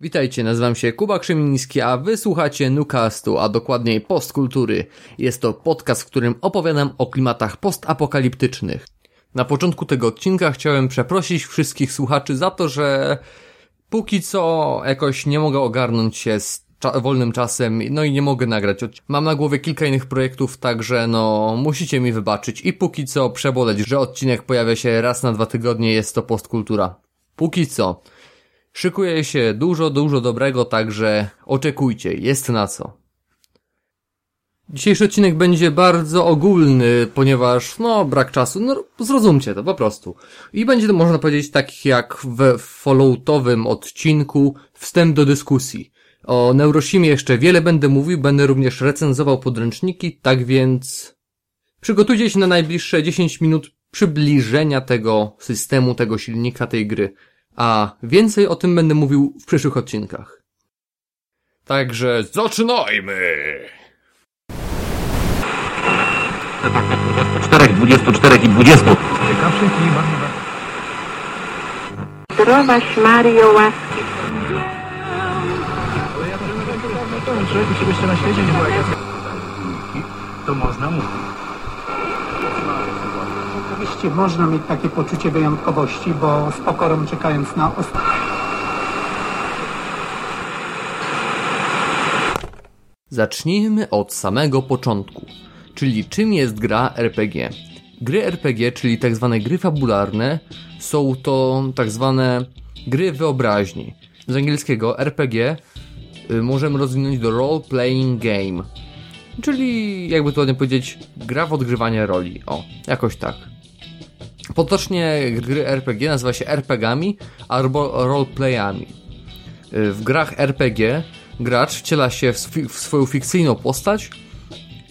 Witajcie, nazywam się Kuba Krzemiński, a wysłuchacie Nucastu, a dokładniej Postkultury. Jest to podcast, w którym opowiadam o klimatach postapokaliptycznych. Na początku tego odcinka chciałem przeprosić wszystkich słuchaczy za to, że póki co jakoś nie mogę ogarnąć się z cza wolnym czasem, no i nie mogę nagrać. Mam na głowie kilka innych projektów, także no musicie mi wybaczyć i póki co przeboleć, że odcinek pojawia się raz na dwa tygodnie, jest to Postkultura. Póki co. Szykuje się dużo, dużo dobrego, także oczekujcie, jest na co. Dzisiejszy odcinek będzie bardzo ogólny, ponieważ, no, brak czasu, no, zrozumcie to po prostu. I będzie to, można powiedzieć, tak jak w followtowym odcinku, wstęp do dyskusji. O Neurosimie jeszcze wiele będę mówił, będę również recenzował podręczniki, tak więc przygotujcie się na najbliższe 10 minut przybliżenia tego systemu, tego silnika, tej gry a więcej o tym będę mówił w przyszłych odcinkach. Także zaczynajmy! Czterech, dwudziestu czterech i dwudziestu. Zdrowaś Mario łaski. Człowieku, czegoś jeszcze na świecie nie ja... To można mówić. Oczywiście można mieć takie poczucie wyjątkowości, bo z pokorą czekając na ostatnie. Zacznijmy od samego początku, czyli czym jest gra RPG. Gry RPG, czyli tak zwane gry fabularne, są to tak zwane gry wyobraźni. Z angielskiego RPG y, możemy rozwinąć do Role Playing Game, czyli jakby to ładnie powiedzieć, gra w odgrywanie roli. O, jakoś tak. Potocznie gry RPG nazywa się RPGami albo roleplayami. W grach RPG gracz wciela się w, swi- w swoją fikcyjną postać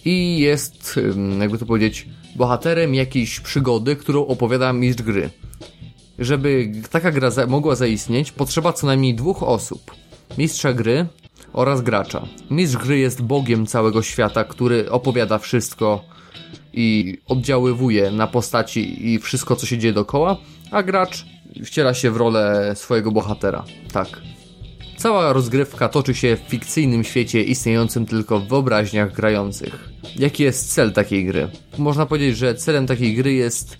i jest, jakby to powiedzieć, bohaterem jakiejś przygody, którą opowiada mistrz gry. Żeby taka gra za- mogła zaistnieć, potrzeba co najmniej dwóch osób. Mistrza gry oraz gracza. Mistrz gry jest bogiem całego świata, który opowiada wszystko i oddziaływuje na postaci i wszystko, co się dzieje dookoła, a gracz wciela się w rolę swojego bohatera. Tak. Cała rozgrywka toczy się w fikcyjnym świecie istniejącym tylko w wyobraźniach grających. Jaki jest cel takiej gry? Można powiedzieć, że celem takiej gry jest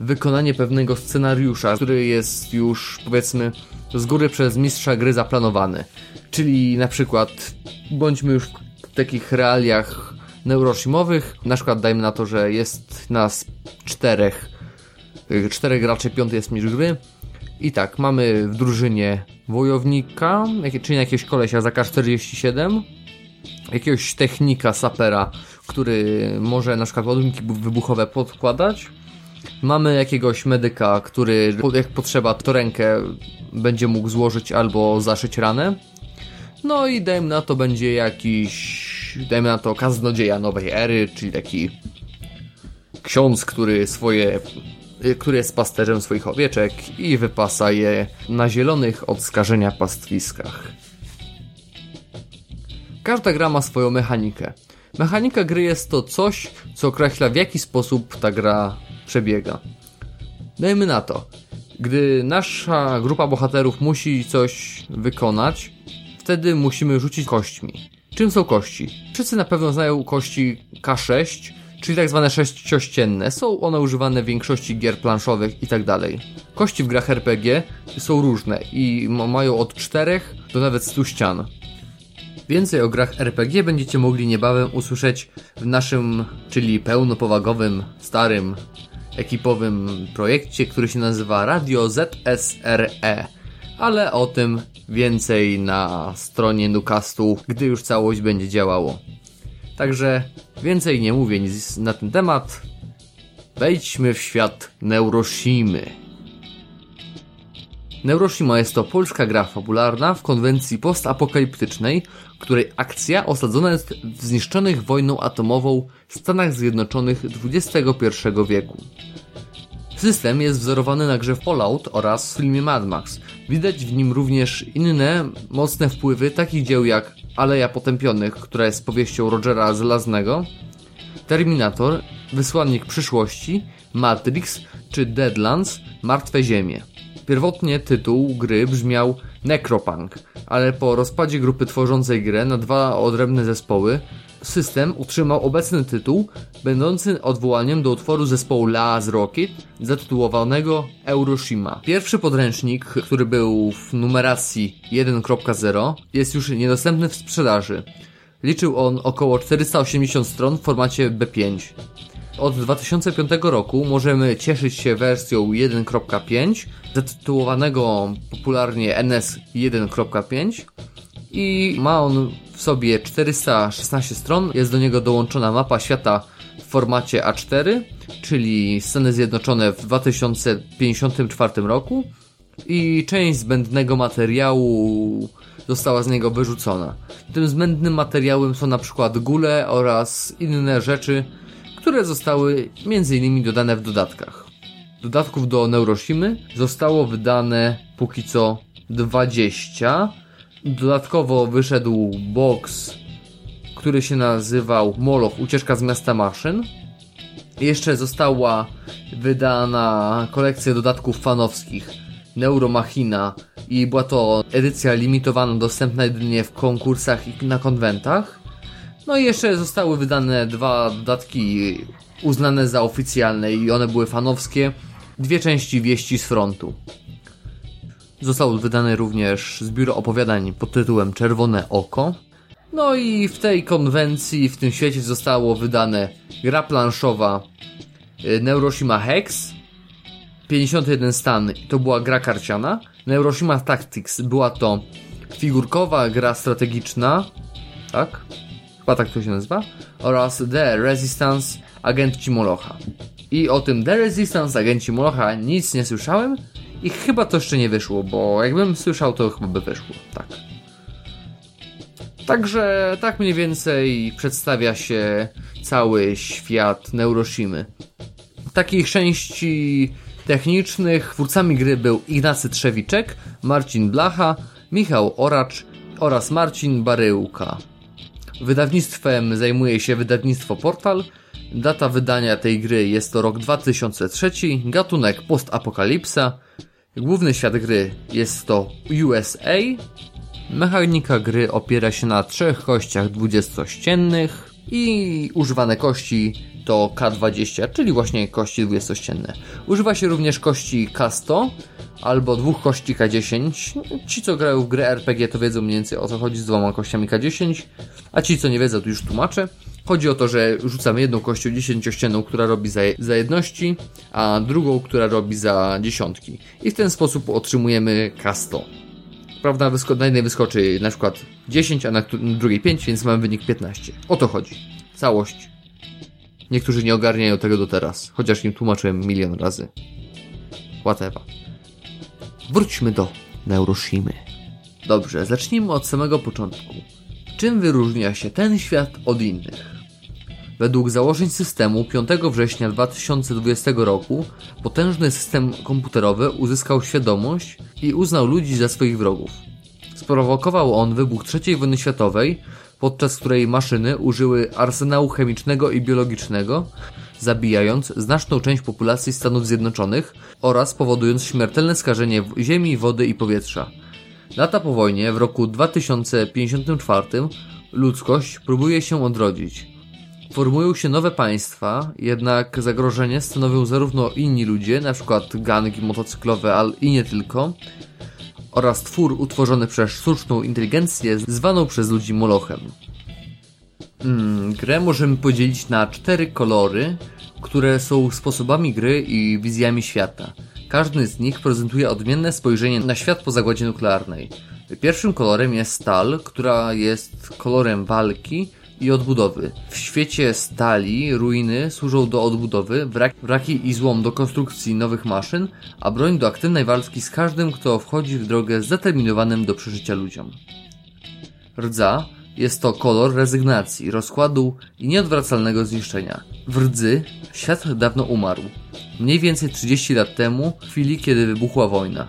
wykonanie pewnego scenariusza, który jest już powiedzmy z góry przez mistrza gry zaplanowany. Czyli na przykład bądźmy już w takich realiach neurosimowych, na przykład dajmy na to, że jest nas czterech, y, czterech graczy, piąty jest mistrz gry i tak, mamy w drużynie wojownika, czyli jakiegoś kolesia za K47, jakiegoś technika, sapera, który może na przykład ładunki wybuchowe podkładać. Mamy jakiegoś medyka, który jak potrzeba to rękę będzie mógł złożyć albo zaszyć ranę. No i dajmy na to będzie jakiś, dajmy na to kaznodzieja nowej ery, czyli taki ksiądz, który swoje, y, który jest pasterzem swoich owieczek i wypasa je na zielonych od skażenia pastwiskach. Każda gra ma swoją mechanikę. Mechanika gry jest to coś, co określa w jaki sposób ta gra przebiega. Dajmy na to, gdy nasza grupa bohaterów musi coś wykonać, wtedy musimy rzucić kośćmi. Czym są kości? Wszyscy na pewno znają kości K6, czyli tak zwane sześciościenne. Są one używane w większości gier planszowych i tak. Kości w grach RPG są różne i ma- mają od 4 do nawet 100 ścian. Więcej o grach RPG będziecie mogli niebawem usłyszeć w naszym, czyli pełnopowagowym, starym, ekipowym projekcie, który się nazywa Radio ZSRE. Ale o tym więcej na stronie Nucastu, gdy już całość będzie działało. Także więcej nie mówię nic na ten temat. Wejdźmy w świat Neuroshimy. Neuroshima jest to polska gra fabularna w konwencji postapokaliptycznej, której akcja osadzona jest w zniszczonych wojną atomową Stanach Zjednoczonych XXI wieku. System jest wzorowany na grze Fallout oraz filmie Mad Max. Widać w nim również inne mocne wpływy takich dzieł jak Aleja Potępionych, która jest powieścią Rogera Żelaznego, Terminator, Wysłannik Przyszłości, Matrix czy Deadlands Martwe Ziemie. Pierwotnie tytuł gry brzmiał Necropunk, ale po rozpadzie grupy tworzącej grę na dwa odrębne zespoły, system utrzymał obecny tytuł, będący odwołaniem do utworu zespołu Laz Rocket, zatytułowanego Euroshima. Pierwszy podręcznik, który był w numeracji 1.0, jest już niedostępny w sprzedaży. Liczył on około 480 stron w formacie B5. Od 2005 roku możemy cieszyć się wersją 1.5, zatytułowanego popularnie NS 1.5 i ma on w sobie 416 stron. Jest do niego dołączona mapa świata w formacie A4, czyli Stany Zjednoczone w 2054 roku i część zbędnego materiału została z niego wyrzucona. Tym zbędnym materiałem są na przykład gule oraz inne rzeczy, które zostały m.in. dodane w dodatkach. Dodatków do Neuroshimy zostało wydane póki co 20. Dodatkowo wyszedł box, który się nazywał Moloch Ucieczka z miasta maszyn. Jeszcze została wydana kolekcja dodatków fanowskich Neuromachina i była to edycja limitowana, dostępna jedynie w konkursach i na konwentach. No i jeszcze zostały wydane dwa dodatki uznane za oficjalne i one były fanowskie. Dwie części wieści z frontu. Został wydany również zbiór opowiadań pod tytułem Czerwone Oko. No i w tej konwencji, w tym świecie zostało wydane gra planszowa y, Neuroshima Hex, 51 stan to była gra karciana, Neuroshima Tactics była to figurkowa gra strategiczna, tak? Chyba tak to się nazywa, oraz The Resistance Agenci Molocha. I o tym The Resistance Agenci Molocha nic nie słyszałem i chyba to jeszcze nie wyszło, bo jakbym słyszał, to chyba by wyszło, tak. Także tak mniej więcej przedstawia się cały świat Neuroshimy. Takich części technicznych twórcami gry był Ignacy Trzewiczek, Marcin Blacha, Michał Oracz oraz Marcin Baryłka. Wydawnictwem zajmuje się wydawnictwo Portal. Data wydania tej gry jest to rok 2003, gatunek postapokalipsa. Główny świat gry jest to USA. Mechanika gry opiera się na trzech kościach dwudziestościennych i używane kości to K20, czyli właśnie kości dwudziestościenne. Używa się również kości K100 albo dwóch kości K10. Ci, co grają w grę RPG, to wiedzą mniej więcej o co chodzi z dwoma kościami K10, a ci, co nie wiedzą, to już tłumaczę. Chodzi o to, że rzucamy jedną kością dziesięciościenną, która robi za, za jedności, a drugą, która robi za dziesiątki. I w ten sposób otrzymujemy K100. Prawda, na jednej wyskoczy na przykład 10, a na drugiej 5, więc mamy wynik 15. O to chodzi. Całość. Niektórzy nie ogarniają tego do teraz, chociaż im tłumaczyłem milion razy. Whatever. Wróćmy do Neuroshimy. Dobrze, zacznijmy od samego początku. Czym wyróżnia się ten świat od innych? Według założeń systemu 5 września 2020 roku potężny system komputerowy uzyskał świadomość i uznał ludzi za swoich wrogów. Sprowokował on wybuch III wojny światowej, podczas której maszyny użyły arsenału chemicznego i biologicznego, zabijając znaczną część populacji Stanów Zjednoczonych oraz powodując śmiertelne skażenie ziemi, wody i powietrza. Lata po wojnie, w roku 2054, ludzkość próbuje się odrodzić. Formują się nowe państwa, jednak zagrożenie stanowią zarówno inni ludzie, np. gangi motocyklowe, ale i nie tylko, oraz twór utworzony przez sztuczną inteligencję zwaną przez ludzi Molochem. Mm, grę możemy podzielić na cztery kolory, które są sposobami gry i wizjami świata. Każdy z nich prezentuje odmienne spojrzenie na świat po zagładzie nuklearnej. Pierwszym kolorem jest stal, która jest kolorem walki i odbudowy. W świecie stali ruiny służą do odbudowy, wraki i złom do konstrukcji nowych maszyn, a broń do aktywnej walki z każdym, kto wchodzi w drogę zdeterminowanym do przeżycia ludziom. Rdza jest to kolor rezygnacji, rozkładu i nieodwracalnego zniszczenia. W rdzy świat dawno umarł. Mniej więcej 30 lat temu, w chwili kiedy wybuchła wojna.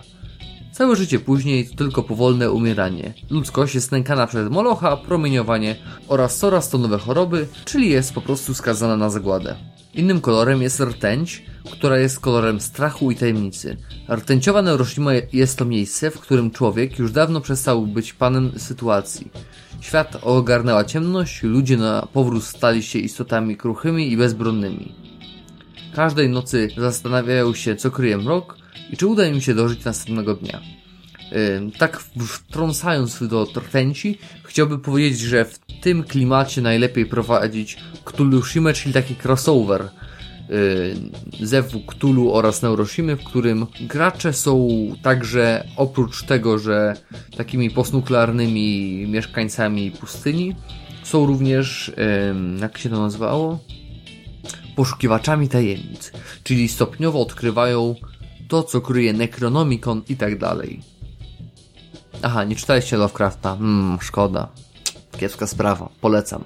Całe życie później to tylko powolne umieranie. Ludzkość jest nękana przez molocha, promieniowanie oraz coraz to nowe choroby, czyli jest po prostu skazana na zagładę. Innym kolorem jest rtęć, która jest kolorem strachu i tajemnicy. Rtęciowa Neuroshima jest to miejsce, w którym człowiek już dawno przestał być panem sytuacji. Świat ogarnęła ciemność, ludzie na powrót stali się istotami kruchymi i bezbronnymi. Każdej nocy zastanawiają się, co kryje mrok i czy uda im się dożyć następnego dnia. Tak wtrącając do rtęci, chciałbym powiedzieć, że w tym klimacie najlepiej prowadzić Cthulhushimę, czyli taki crossover zewu Cthulhu oraz Neuroshimy, w którym gracze są także oprócz tego, że takimi postnuklearnymi mieszkańcami pustyni, są również, jak się to nazywało? Poszukiwaczami tajemnic, czyli stopniowo odkrywają to, co kryje Necronomicon i tak dalej. Aha, nie czytaliście Lovecrafta. Mmm, szkoda. Kiepska sprawa. Polecam.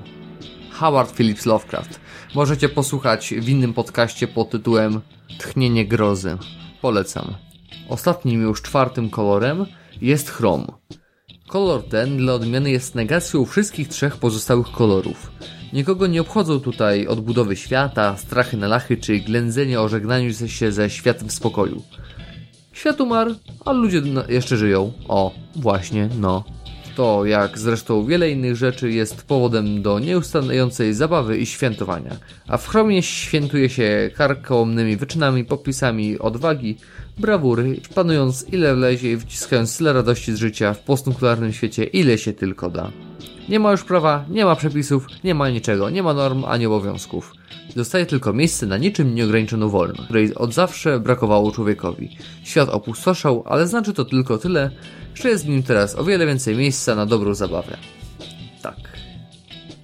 Howard Phillips Lovecraft. Możecie posłuchać w innym podcaście pod tytułem Tchnienie grozy. Polecam. Ostatnim już czwartym kolorem jest chrom. Kolor ten dla odmiany jest negacją wszystkich trzech pozostałych kolorów. Nikogo nie obchodzą tutaj odbudowy świata, strachy na lachy czy ględzenie o żegnaniu się ze światem spokoju. Świat umarł, a ludzie jeszcze żyją. O, właśnie, no. To, jak zresztą wiele innych rzeczy, jest powodem do nieustającej zabawy i świętowania. A w chromie świętuje się karkołomnymi wyczynami, popisami odwagi, brawury, panując ile wlezie i wciskając tyle radości z życia w postnuklearnym świecie, ile się tylko da. Nie ma już prawa, nie ma przepisów, nie ma niczego, nie ma norm ani obowiązków. Zostaje tylko miejsce na niczym nieograniczoną wolność, której od zawsze brakowało człowiekowi. Świat opustoszał, ale znaczy to tylko tyle, że jest w nim teraz o wiele więcej miejsca na dobrą zabawę. Tak.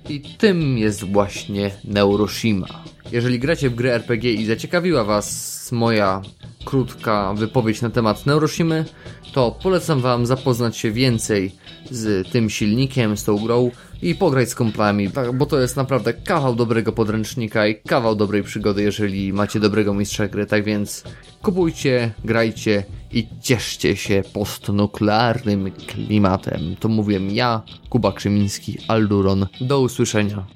I tym jest właśnie Neuroshima. Jeżeli gracie w grę RPG i zaciekawiła Was moja krótka wypowiedź na temat Neuroshimy, to polecam Wam zapoznać się więcej z tym silnikiem, z tą grą i pograć z komplami, tak, bo to jest naprawdę kawał dobrego podręcznika i kawał dobrej przygody, jeżeli macie dobrego mistrza gry, tak więc kupujcie, grajcie i cieszcie się postnuklearnym klimatem. To mówię ja, Kuba Krzymiński, Alduron. Do usłyszenia.